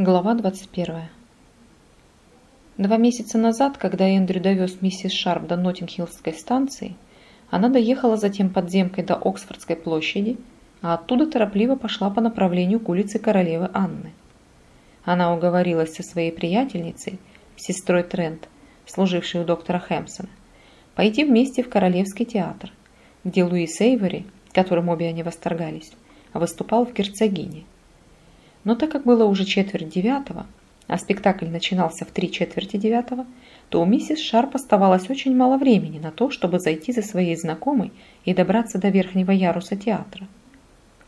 Глава 21. Два месяца назад, когда Эндрю довез миссис Шарп до Ноттингхиллской станции, она доехала затем подземкой до Оксфордской площади, а оттуда торопливо пошла по направлению к улице королевы Анны. Она уговорилась со своей приятельницей, сестрой Трент, служившей у доктора Хэмпсона, пойти вместе в Королевский театр, где Луис Эйвори, которым обе они восторгались, выступал в герцогине – но так как было уже четверть девятого, а спектакль начинался в три четверти девятого, то у миссис Шарп оставалось очень мало времени на то, чтобы зайти за своей знакомой и добраться до верхнего яруса театра.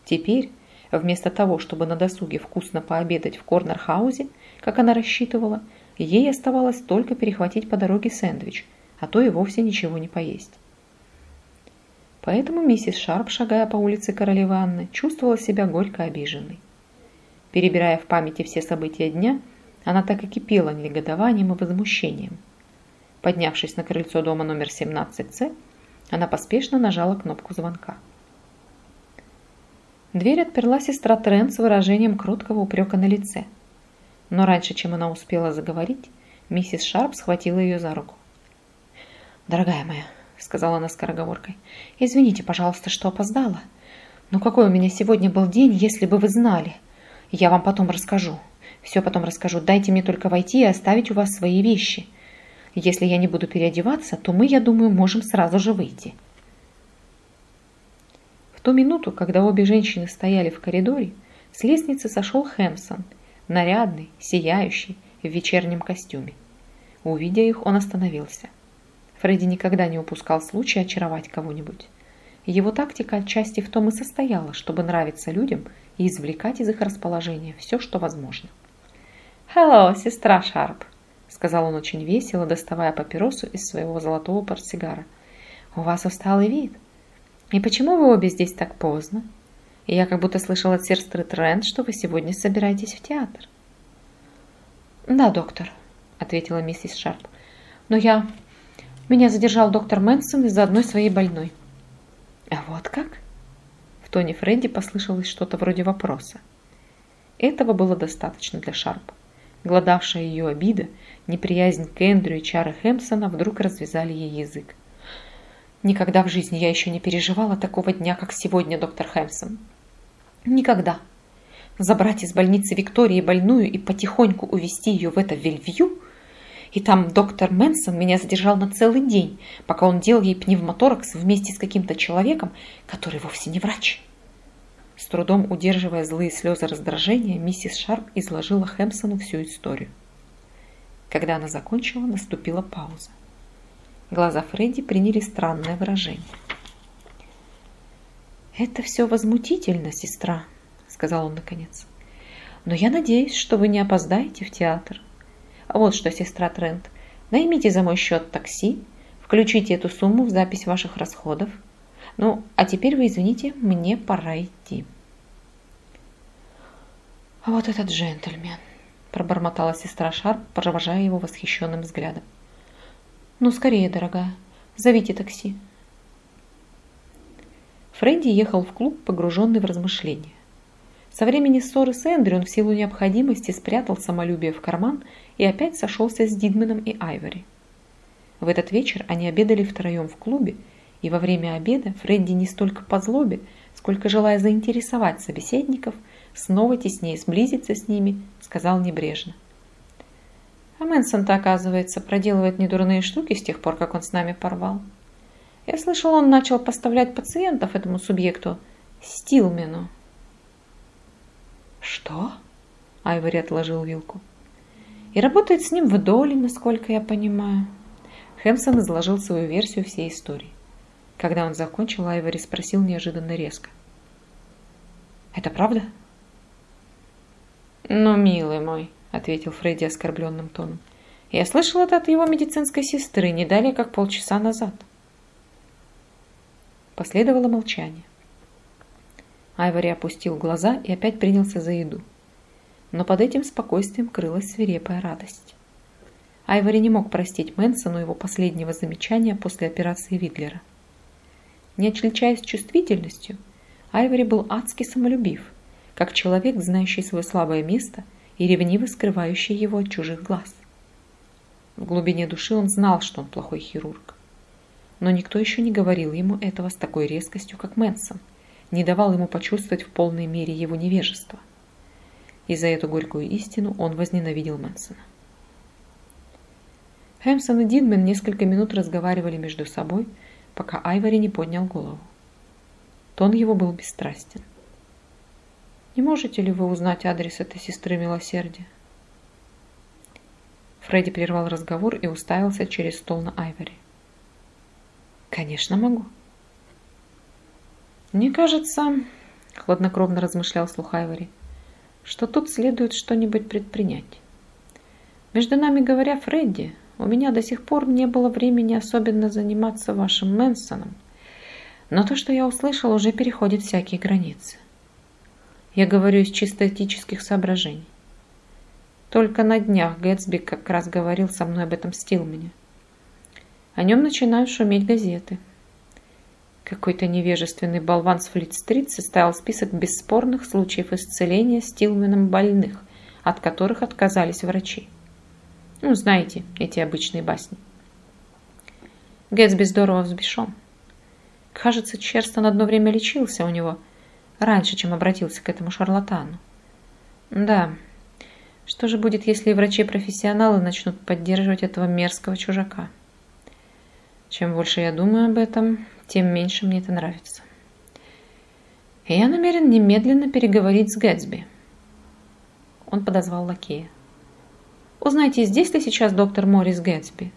Теперь, вместо того, чтобы на досуге вкусно пообедать в Корнерхаузе, как она рассчитывала, ей оставалось только перехватить по дороге сэндвич, а то и вовсе ничего не поесть. Поэтому миссис Шарп, шагая по улице Королевы Анны, чувствовала себя горько обиженной. Перебирая в памяти все события дня, она так и кипела негодованием и возмущением. Поднявшись на крыльцо дома номер 17С, она поспешно нажала кнопку звонка. Дверь отперла сестра Трент с выражением кроткого упрека на лице. Но раньше, чем она успела заговорить, миссис Шарп схватила ее за руку. «Дорогая моя», — сказала она скороговоркой, — «извините, пожалуйста, что опоздала. Но какой у меня сегодня был день, если бы вы знали!» Я вам потом расскажу. Все потом расскажу. Дайте мне только войти и оставить у вас свои вещи. Если я не буду переодеваться, то мы, я думаю, можем сразу же выйти. В ту минуту, когда обе женщины стояли в коридоре, с лестницы сошел Хэмсон, нарядный, сияющий, в вечернем костюме. Увидя их, он остановился. Фредди никогда не упускал случая очаровать кого-нибудь. Его тактика отчасти в том и состояла, чтобы нравиться людям и извлекать из их расположения все, что возможно. «Hello, сестра Шарп», — сказал он очень весело, доставая папиросу из своего золотого портсигара. «У вас усталый вид. И почему вы обе здесь так поздно? Я как будто слышал от сестры Трент, что вы сегодня собираетесь в театр». «Да, доктор», — ответила миссис Шарп. «Но я... Меня задержал доктор Мэнсон из-за одной своей больной». «А вот как?» В тоне Фредди послышалось что-то вроде вопроса. Этого было достаточно для Шарпа. Гладавшая ее обида, неприязнь к Эндрю и чары Хэмпсона вдруг развязали ей язык. «Никогда в жизни я еще не переживала такого дня, как сегодня, доктор Хэмпсон. Никогда. Забрать из больницы Виктории больную и потихоньку увезти ее в это Вельвью? И там доктор Мэнсон меня задержал на целый день, пока он делал ей пневмоторакс вместе с каким-то человеком, который вовсе не врач. С трудом удерживая злые слезы раздражения, миссис Шарп изложила Хэмпсону всю историю. Когда она закончила, наступила пауза. Глаза Фредди приняли странное выражение. «Это все возмутительно, сестра», — сказал он наконец. «Но я надеюсь, что вы не опоздаете в театр. Вот что, сестра Трент, наймите за мой счет такси, включите эту сумму в запись ваших расходов. Ну, а теперь вы извините, мне пора идти. А вот этот джентльмен, пробормотала сестра Шарп, провожая его восхищенным взглядом. Ну, скорее, дорогая, зовите такси. Фредди ехал в клуб, погруженный в размышления. Со времени ссоры с Эндрю он в силу необходимости спрятал самолюбие в карман и опять сошелся с Дидменом и Айвори. В этот вечер они обедали втроем в клубе, и во время обеда Фредди не столько по злобе, сколько желая заинтересовать собеседников, снова теснее сблизиться с ними, сказал небрежно. А Мэнсон-то, оказывается, проделывает недурные штуки с тех пор, как он с нами порвал. Я слышал, он начал поставлять пациентов этому субъекту Стилмену. «Что?» – Айвори отложил вилку. «И работает с ним в доле, насколько я понимаю». Хэмсон изложил свою версию всей истории. Когда он закончил, Айвори спросил неожиданно резко. «Это правда?» «Ну, милый мой», — ответил Фредди оскорбленным тоном. «Я слышал это от его медицинской сестры не далее, как полчаса назад». Последовало молчание. Айвори опустил глаза и опять принялся за еду. Но под этим спокойствием крылась свирепая радость. Айвори не мог простить Мэнсону его последнего замечания после операции Видлера. Не отличаясь чувствительностью, Айвори был адски самолюбив, как человек, знающий свое слабое место и ревниво скрывающий его от чужих глаз. В глубине души он знал, что он плохой хирург. Но никто еще не говорил ему этого с такой резкостью, как Мэнсон, не давал ему почувствовать в полной мере его невежество. И за эту горькую истину он возненавидел Мэнсона. Хэмсон и Динмен несколько минут разговаривали между собой, пока Айвори не поднял голову. Тон его был бесстрастен. «Не можете ли вы узнать адрес этой сестры милосердия?» Фредди прервал разговор и уставился через стол на Айвори. «Конечно могу». «Мне кажется, — хладнокровно размышлял слух Айвори, — что тут следует что-нибудь предпринять. Между нами говоря, Фредди, у меня до сих пор не было времени особенно заниматься вашим Мэнсоном, но то, что я услышал, уже переходит всякие границы. Я говорю из чисто этических соображений. Только на днях Гэтсби как раз говорил со мной об этом Стилмане. О нем начинают шуметь газеты. Какой-то невежественный болван с Флит-стрит составил список бесспорных случаев исцеления Стилменом больных, от которых отказались врачи. Ну, знаете, эти обычные басни. Гэтсби здорово взбешен. Кажется, Черстон одно время лечился у него, раньше, чем обратился к этому шарлатану. Да, что же будет, если врачи-профессионалы начнут поддерживать этого мерзкого чужака? Чем больше я думаю об этом, тем меньше мне это нравится. Я намерен немедленно переговорить с Гэтсби. Он подозвал лакея. Узнайте, здесь ли сейчас доктор Морис Гэтсби.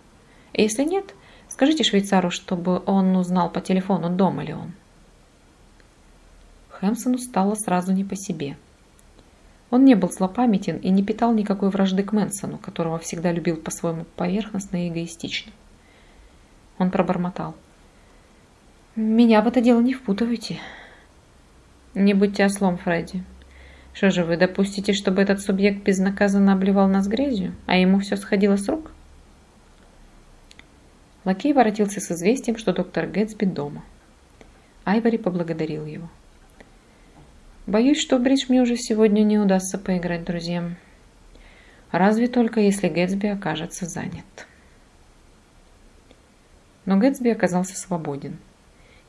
Если нет, скажите швейцару, чтобы он узнал по телефону, дома ли он. Хэмсону стало сразу не по себе. Он не был злопамятен и не питал никакой вражды к Мэнсону, которого всегда любил по-своему поверхностно и эгоистично. Он пробормотал. «Меня в это дело не впутывайте». «Не будьте ослом, Фредди. Что же, вы допустите, чтобы этот субъект безнаказанно обливал нас грязью, а ему все сходило с рук? Лакей воротился с известием, что доктор Гэтсби дома. Айвори поблагодарил его. «Боюсь, что бридж мне уже сегодня не удастся поиграть друзьям. Разве только, если Гэтсби окажется занят». Но Гэтсби оказался свободен,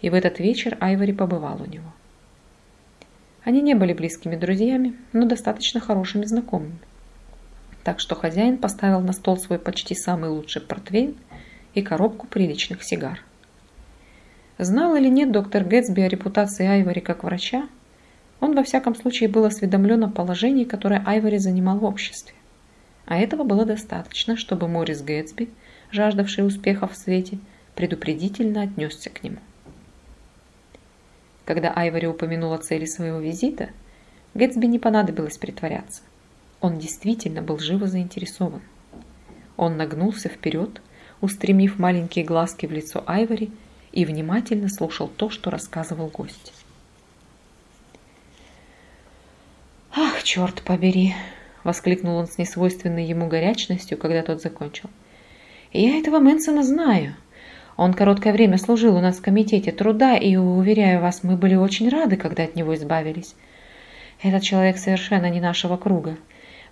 и в этот вечер Айвори побывал у него. Они не были близкими друзьями, но достаточно хорошими знакомыми. Так что хозяин поставил на стол свой почти самый лучший портвейн и коробку приличных сигар. Знал или нет доктор Гэтсби о репутации Айвори как врача, он во всяком случае был осведомлен о положении, которое Айвори занимал в обществе. А этого было достаточно, чтобы Морис Гэтсби, жаждавший успеха в свете, предупредительно отнесся к нему. Когда Айвори упомянул о цели своего визита, Гэтсби не понадобилось притворяться. Он действительно был живо заинтересован. Он нагнулся вперед, устремив маленькие глазки в лицо Айвори и внимательно слушал то, что рассказывал гость. «Ах, черт побери!» — воскликнул он с несвойственной ему горячностью, когда тот закончил. «Я этого Мэнсона знаю. Он короткое время служил у нас в комитете труда, и, уверяю вас, мы были очень рады, когда от него избавились. Этот человек совершенно не нашего круга.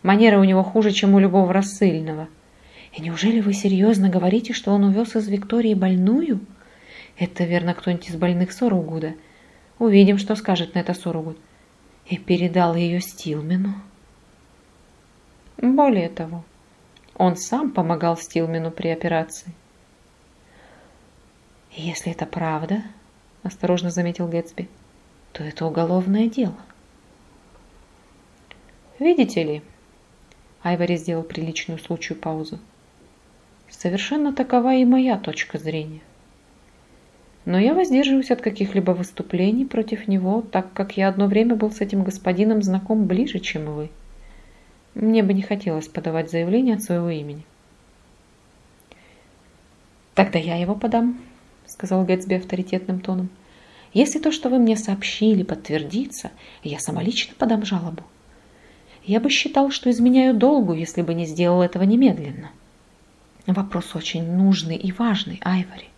Манеры у него хуже, чем у любого рассыльного. И неужели вы серьезно говорите, что он увез из Виктории больную? Это, верно, кто-нибудь из больных Соругуда. Увидим, что скажет на это Соругуд. И передал ее Стилмену. Более того, он сам помогал Стилмену при операции. «Если это правда, — осторожно заметил Гэтсби, — то это уголовное дело». «Видите ли?» — Айвори сделал приличную случаю паузу. «Совершенно такова и моя точка зрения. Но я воздерживаюсь от каких-либо выступлений против него, так как я одно время был с этим господином знаком ближе, чем вы. Мне бы не хотелось подавать заявление от своего имени». «Тогда я его подам», сказал Гэтсби авторитетным тоном. «Если то, что вы мне сообщили, подтвердится, я самолично подам жалобу. Я бы считал, что изменяю долгу, если бы не сделал этого немедленно. Вопрос очень нужный и важный, Айвори.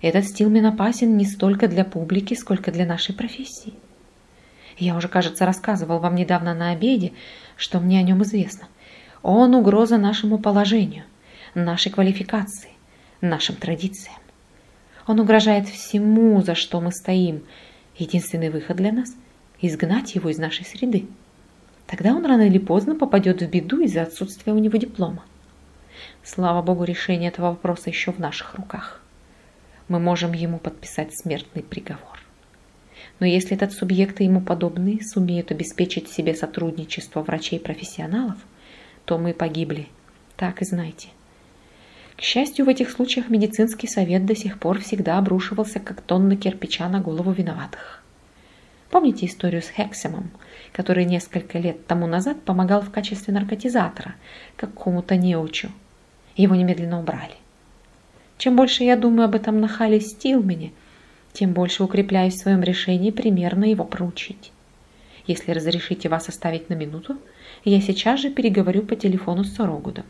Этот Стилмен опасен не столько для публики, сколько для нашей профессии. Я уже, кажется, рассказывал вам недавно на обеде, что мне о нем известно. Он угроза нашему положению, нашей квалификации, нашим традициям. Он угрожает всему, за что мы стоим. Единственный выход для нас – изгнать его из нашей среды. Тогда он рано или поздно попадет в беду из-за отсутствия у него диплома. Слава богу, решение этого вопроса еще в наших руках. Мы можем ему подписать смертный приговор. Но если этот субъект и ему подобные сумеют обеспечить себе сотрудничество врачей-профессионалов, то мы погибли. Так и знайте. К счастью, в этих случаях медицинский совет до сих пор всегда обрушивался, как тонна кирпича на голову виноватых. Помните историю с Хексемом, который несколько лет тому назад помогал в качестве наркотизатора какому-то неучу? Его немедленно убрали. Чем больше я думаю об этом нахале Стилмене, тем больше укрепляюсь в своем решении примерно его проучить. Если разрешите вас оставить на минуту, я сейчас же переговорю по телефону с Сорогудом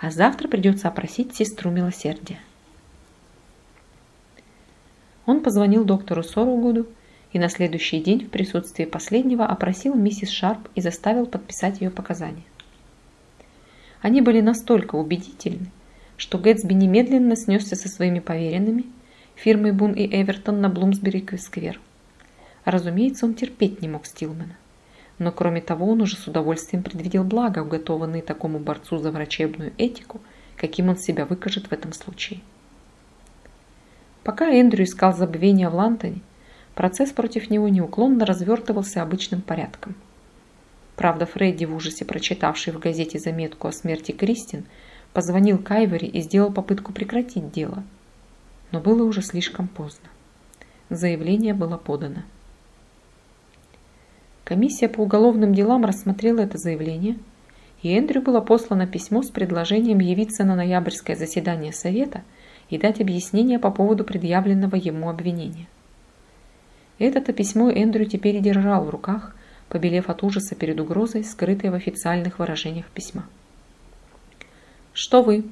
а завтра придется опросить сестру милосердия. Он позвонил доктору Соругуду и на следующий день в присутствии последнего опросил миссис Шарп и заставил подписать ее показания. Они были настолько убедительны, что Гэтсби немедленно снесся со своими поверенными, фирмой Бун и Эвертон на Блумсбери-сквер. Разумеется, он терпеть не мог Стилмена но кроме того он уже с удовольствием предвидел благо, уготованные такому борцу за врачебную этику, каким он себя выкажет в этом случае. Пока Эндрю искал забвения в Лантоне, процесс против него неуклонно развертывался обычным порядком. Правда, Фредди, в ужасе прочитавший в газете заметку о смерти Кристин, позвонил Кайвери и сделал попытку прекратить дело. Но было уже слишком поздно. Заявление было подано. Комиссия по уголовным делам рассмотрела это заявление, и Эндрю было послано письмо с предложением явиться на ноябрьское заседание Совета и дать объяснение по поводу предъявленного ему обвинения. Это-то письмо Эндрю теперь и держал в руках, побелев от ужаса перед угрозой, скрытой в официальных выражениях письма. Что вы,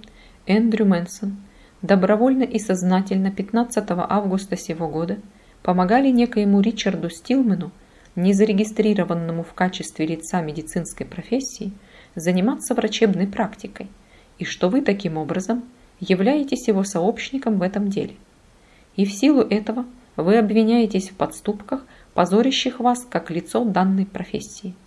Эндрю Мэнсон, добровольно и сознательно 15 августа сего года помогали некоему Ричарду Стилмену незарегистрированному в качестве лица медицинской профессии, заниматься врачебной практикой, и что вы таким образом являетесь его сообщником в этом деле. И в силу этого вы обвиняетесь в подступках, позорящих вас как лицо данной профессии –